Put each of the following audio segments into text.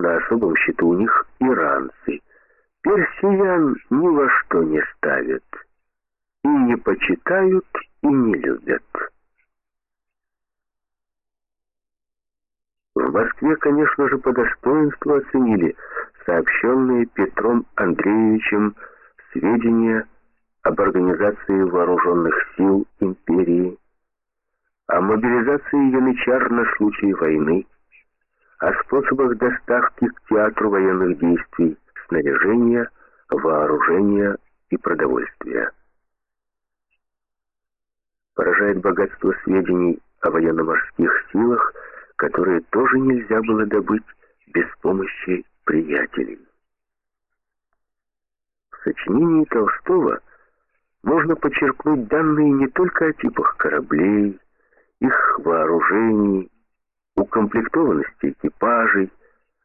На особом счету у них иранцы. Персиян ни во что не ставят. И не почитают, и не любят. В Москве, конечно же, по достоинству оценили сообщенные Петром Андреевичем сведения об организации вооруженных сил империи, о мобилизации янычар на случай войны, о способах доставки к театру военных действий снаряжения, вооружения и продовольствия. Поражает богатство сведений о военно-морских силах, которые тоже нельзя было добыть без помощи приятелей. В сочинении Толстого можно почерпнуть данные не только о типах кораблей, их вооружений, укомплектованности экипажей,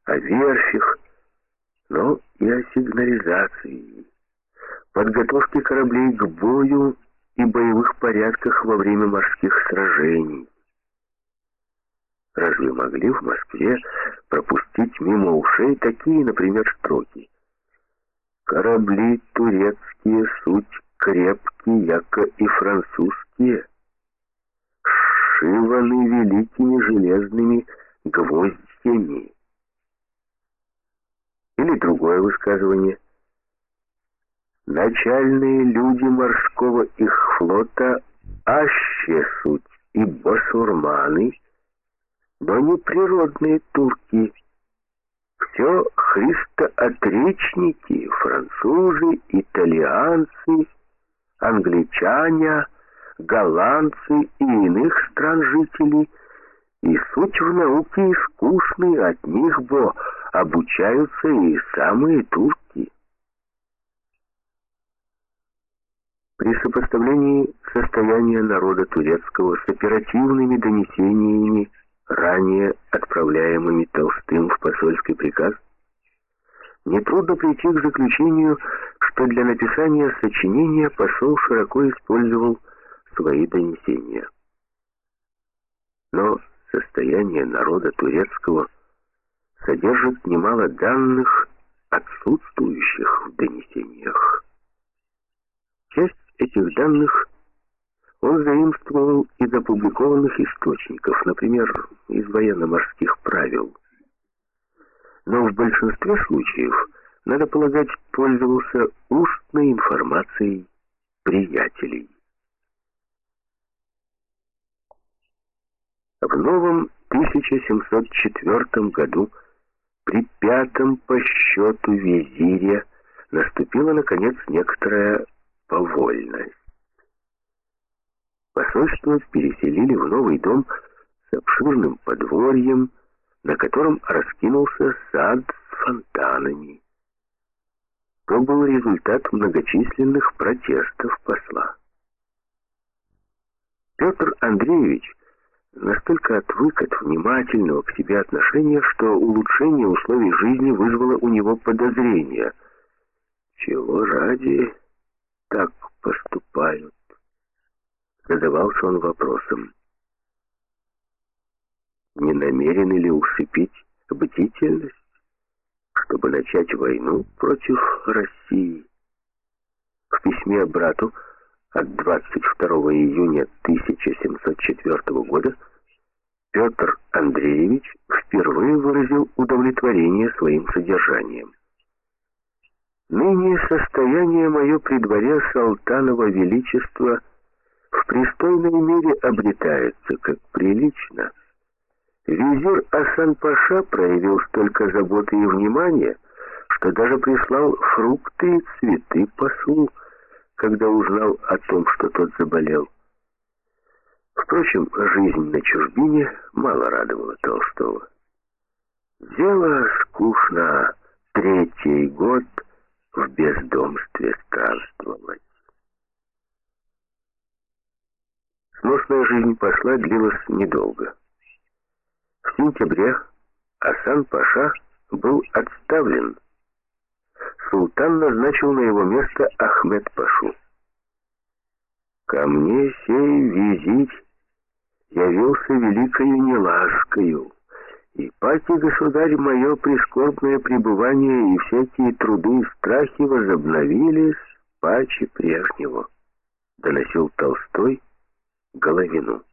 о верфях, но и о сигнализации, подготовке кораблей к бою и боевых порядках во время морских сражений. Разве могли в Москве пропустить мимо ушей такие, например, строки? «Корабли турецкие, суть крепкие, яко и французские, сшиваны великими железными гвоздями». Или другое высказывание. «Начальные люди морского их флота аще суть и басурманы, но не природные турки. Все христоотречники, французы, итальянцы, англичане, голландцы и иных стран жителей, и суть в науке искусны, от них бо обучаются и самые турки. При сопоставлении состояния народа турецкого с оперативными донесениями ранее отправляемыми Толстым в посольский приказ, нетрудно прийти к заключению, что для написания сочинения посол широко использовал свои донесения. Но состояние народа турецкого содержит немало данных, отсутствующих в донесениях. Часть этих данных он заимствовал из опубликованных источников, например, из военно-морских правил. Но в большинстве случаев, надо полагать, пользовался устной информацией приятелей. В новом 1704 году при пятом по счету визире наступила, наконец, некоторая повольность. Посольство переселили в новый дом с обширным подворьем, на котором раскинулся сад с фонтанами. То был результат многочисленных протестов посла. Петр Андреевич настолько отвык от внимательного к себе отношения, что улучшение условий жизни вызвало у него подозрение. Чего ради так поступают? задавался он вопросом. Не намерены ли усыпить бдительность, чтобы начать войну против России? В письме брату от 22 июня 1704 года Петр Андреевич впервые выразил удовлетворение своим содержанием. «Ныне состояние мое при дворе Салтанова Величества – в пристойной мере обретается, как прилично. Визир Асан-Паша проявил столько заботы и внимания, что даже прислал фрукты и цветы послу, когда узнал о том, что тот заболел. Впрочем, жизнь на чужбине мало радовала Толстого. Дело скучно третий год в бездомстве странствовать. Сносная жизнь посла длилась недолго. В сентябре Асан-Паша был отставлен. Султан назначил на его место Ахмед-Пашу. «Ко мне сей визить явился великою неласкою, И паки, государь, мое прискорбное пребывание и всякие труды и страхи возобновились паче прежнего, доносил Толстой Головину.